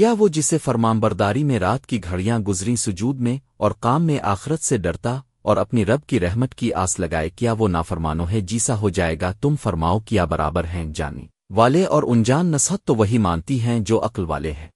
کیا وہ جسے فرمانبرداری میں رات کی گھڑیاں گزری سجود میں اور کام میں آخرت سے ڈرتا اور اپنی رب کی رحمت کی آس لگائے، کیا وہ نافرمانو ہے، جیسا ہو جائے گا، تم فرماؤ کیا برابر ہیں جانی۔ والے اور انجان نصحت تو وہی مانتی ہیں جو عقل والے ہیں۔